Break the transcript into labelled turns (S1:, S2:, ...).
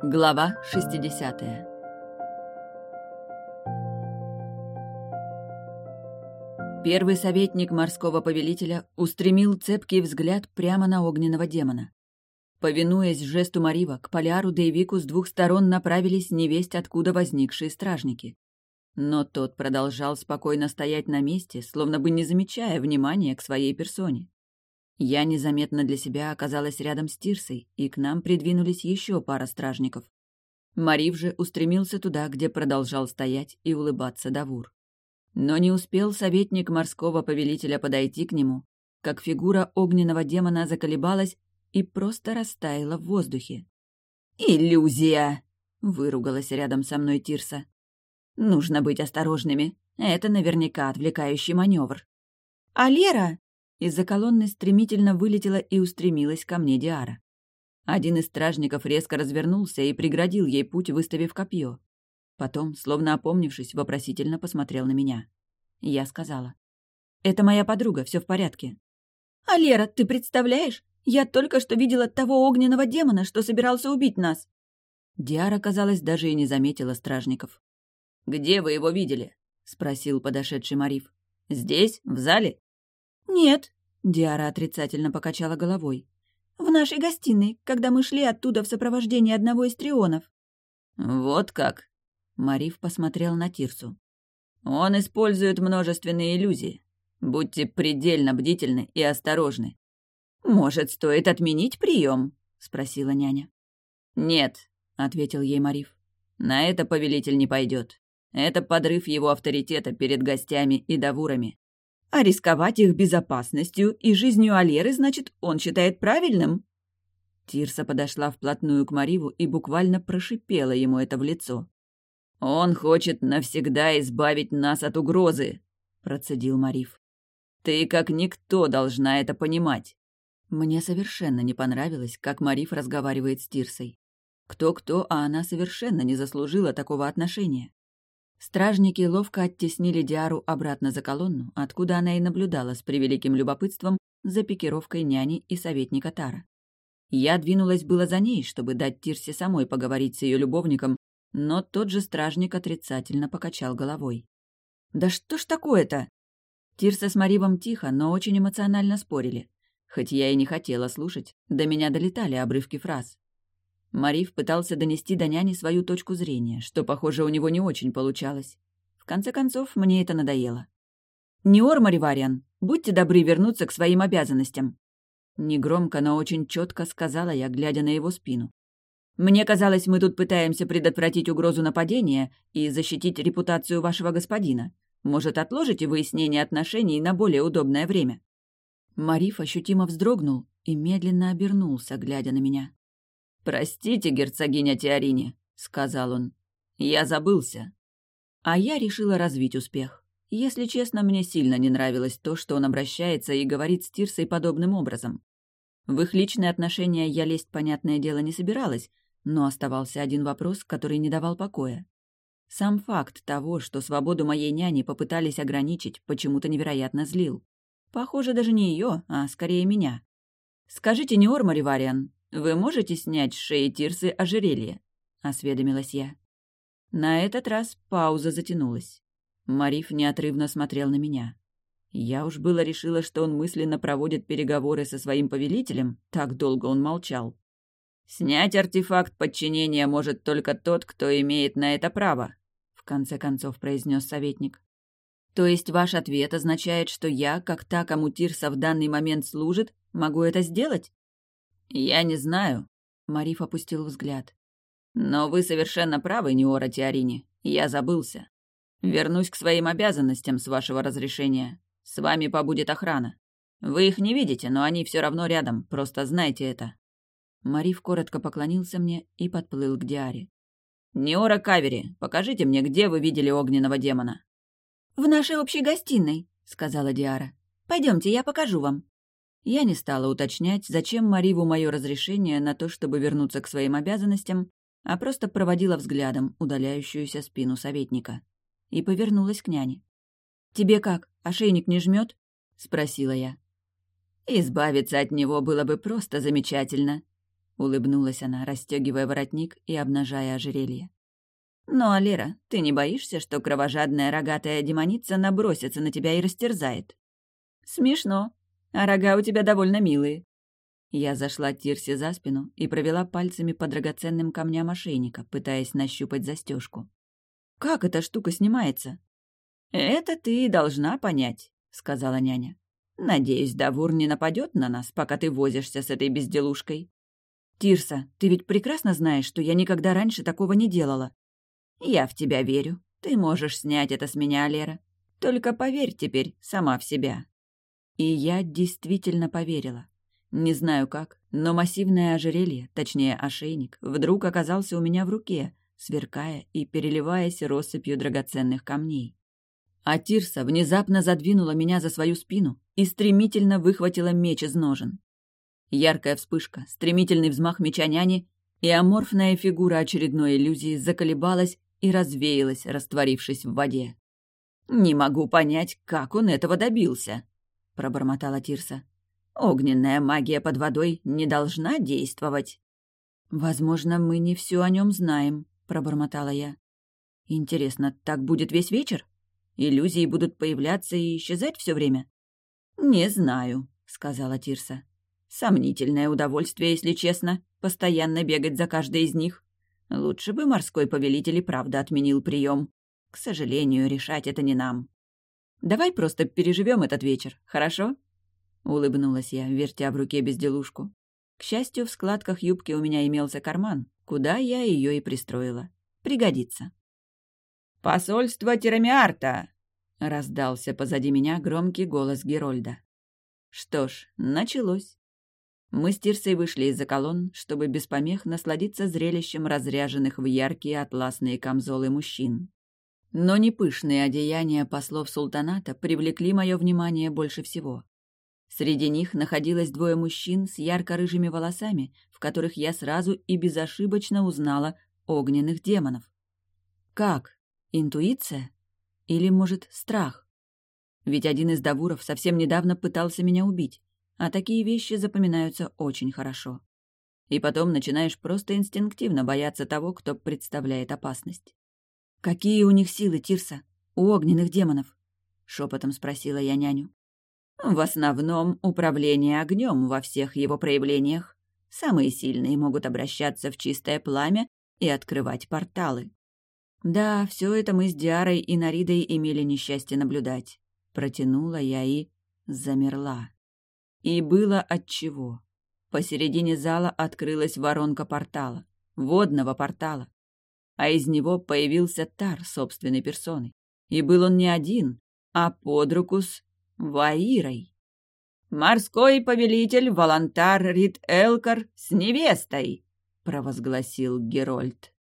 S1: Глава 60 Первый советник морского повелителя устремил цепкий взгляд прямо на огненного демона. Повинуясь жесту Марива, к Поляру Дейвику с двух сторон направились невесть откуда возникшие стражники. Но тот продолжал спокойно стоять на месте, словно бы не замечая внимания к своей персоне. Я незаметно для себя оказалась рядом с Тирсой, и к нам придвинулись еще пара стражников. Марив же устремился туда, где продолжал стоять и улыбаться Давур. Но не успел советник морского повелителя подойти к нему, как фигура огненного демона заколебалась и просто растаяла в воздухе. «Иллюзия!» — выругалась рядом со мной Тирса. «Нужно быть осторожными. Это наверняка отвлекающий маневр». «А Лера?» Из-за колонны стремительно вылетела и устремилась ко мне Диара. Один из стражников резко развернулся и преградил ей путь, выставив копье. Потом, словно опомнившись, вопросительно посмотрел на меня. Я сказала. «Это моя подруга, все в порядке». «А Лера, ты представляешь? Я только что видела того огненного демона, что собирался убить нас». Диара, казалось, даже и не заметила стражников. «Где вы его видели?» — спросил подошедший Мариф. «Здесь? В зале?» «Нет», — Диара отрицательно покачала головой. «В нашей гостиной, когда мы шли оттуда в сопровождении одного из трионов». «Вот как?» — Мариф посмотрел на Тирсу. «Он использует множественные иллюзии. Будьте предельно бдительны и осторожны». «Может, стоит отменить прием?» — спросила няня. «Нет», — ответил ей Мариф. «На это повелитель не пойдет. Это подрыв его авторитета перед гостями и давурами. А рисковать их безопасностью и жизнью Алеры, значит, он считает правильным?» Тирса подошла вплотную к Мариву и буквально прошипела ему это в лицо. «Он хочет навсегда избавить нас от угрозы», — процедил Марив. «Ты как никто должна это понимать». Мне совершенно не понравилось, как Мариф разговаривает с Тирсой. Кто-кто, а она совершенно не заслужила такого отношения. Стражники ловко оттеснили Диару обратно за колонну, откуда она и наблюдала с превеликим любопытством за пикировкой няни и советника Тара. Я двинулась было за ней, чтобы дать Тирсе самой поговорить с ее любовником, но тот же стражник отрицательно покачал головой. «Да что ж такое-то?» Тирса с Маривом тихо, но очень эмоционально спорили. Хоть я и не хотела слушать, до меня долетали обрывки фраз. Мариф пытался донести до няни свою точку зрения, что, похоже, у него не очень получалось. В конце концов, мне это надоело. «Неор, Маривариан, будьте добры вернуться к своим обязанностям!» Негромко, но очень четко сказала я, глядя на его спину. «Мне казалось, мы тут пытаемся предотвратить угрозу нападения и защитить репутацию вашего господина. Может, отложите выяснение отношений на более удобное время?» Мариф ощутимо вздрогнул и медленно обернулся, глядя на меня. «Простите, герцогиня Теорини», — сказал он. «Я забылся». А я решила развить успех. Если честно, мне сильно не нравилось то, что он обращается и говорит с Тирсой подобным образом. В их личные отношения я лезть, понятное дело, не собиралась, но оставался один вопрос, который не давал покоя. Сам факт того, что свободу моей няни попытались ограничить, почему-то невероятно злил. Похоже, даже не ее, а скорее меня. «Скажите, не Ормари Вариан, «Вы можете снять с шеи Тирсы ожерелье?» — осведомилась я. На этот раз пауза затянулась. Мариф неотрывно смотрел на меня. Я уж было решила, что он мысленно проводит переговоры со своим повелителем, так долго он молчал. «Снять артефакт подчинения может только тот, кто имеет на это право», — в конце концов произнес советник. «То есть ваш ответ означает, что я, как та, кому Тирса в данный момент служит, могу это сделать?» «Я не знаю», — Мариф опустил взгляд. «Но вы совершенно правы, Неора Теорини. Я забылся. Вернусь к своим обязанностям, с вашего разрешения. С вами побудет охрана. Вы их не видите, но они все равно рядом, просто знайте это». Мариф коротко поклонился мне и подплыл к Диаре. «Неора Кавери, покажите мне, где вы видели огненного демона?» «В нашей общей гостиной», — сказала Диара. «Пойдемте, я покажу вам». Я не стала уточнять, зачем Мариву мое разрешение на то, чтобы вернуться к своим обязанностям, а просто проводила взглядом удаляющуюся спину советника. И повернулась к няне. «Тебе как, ошейник не жмет? спросила я. «Избавиться от него было бы просто замечательно». Улыбнулась она, расстегивая воротник и обнажая ожерелье. «Ну, а Лера, ты не боишься, что кровожадная рогатая демоница набросится на тебя и растерзает?» «Смешно. А рога у тебя довольно милые». Я зашла Тирсе за спину и провела пальцами по драгоценным камням ошейника, пытаясь нащупать застежку. «Как эта штука снимается?» «Это ты должна понять», — сказала няня. «Надеюсь, Давур не нападет на нас, пока ты возишься с этой безделушкой». «Тирса, ты ведь прекрасно знаешь, что я никогда раньше такого не делала». «Я в тебя верю. Ты можешь снять это с меня, Лера. Только поверь теперь сама в себя». И я действительно поверила. Не знаю как, но массивное ожерелье, точнее ошейник, вдруг оказался у меня в руке, сверкая и переливаясь россыпью драгоценных камней. А Тирса внезапно задвинула меня за свою спину и стремительно выхватила меч из ножен. Яркая вспышка, стремительный взмах меча няни, и аморфная фигура очередной иллюзии заколебалась и развеялась, растворившись в воде. «Не могу понять, как он этого добился», — пробормотала Тирса. Огненная магия под водой не должна действовать. Возможно, мы не все о нем знаем, пробормотала я. Интересно, так будет весь вечер? Иллюзии будут появляться и исчезать все время? Не знаю, сказала Тирса. Сомнительное удовольствие, если честно, постоянно бегать за каждой из них. Лучше бы морской повелитель и правда отменил прием. К сожалению, решать это не нам. Давай просто переживем этот вечер, хорошо? Улыбнулась я, вертя в руке безделушку. К счастью, в складках юбки у меня имелся карман, куда я ее и пристроила. Пригодится. «Посольство Терамиарта!» — раздался позади меня громкий голос Герольда. Что ж, началось. Мы с Тирсой вышли из-за колонн, чтобы без помех насладиться зрелищем разряженных в яркие атласные камзолы мужчин. Но не пышные одеяния послов султаната привлекли мое внимание больше всего. Среди них находилось двое мужчин с ярко-рыжими волосами, в которых я сразу и безошибочно узнала огненных демонов. Как? Интуиция? Или, может, страх? Ведь один из давуров совсем недавно пытался меня убить, а такие вещи запоминаются очень хорошо. И потом начинаешь просто инстинктивно бояться того, кто представляет опасность. «Какие у них силы, Тирса? У огненных демонов?» — шепотом спросила я няню. В основном управление огнем во всех его проявлениях. Самые сильные могут обращаться в чистое пламя и открывать порталы. Да, все это мы с Диарой и Наридой имели несчастье наблюдать. Протянула я и замерла. И было отчего. Посередине зала открылась воронка портала, водного портала. А из него появился Тар собственной персоной. И был он не один, а под руку с Ваирой. «Морской повелитель Волонтар Рид Элкар с невестой!» — провозгласил Герольд.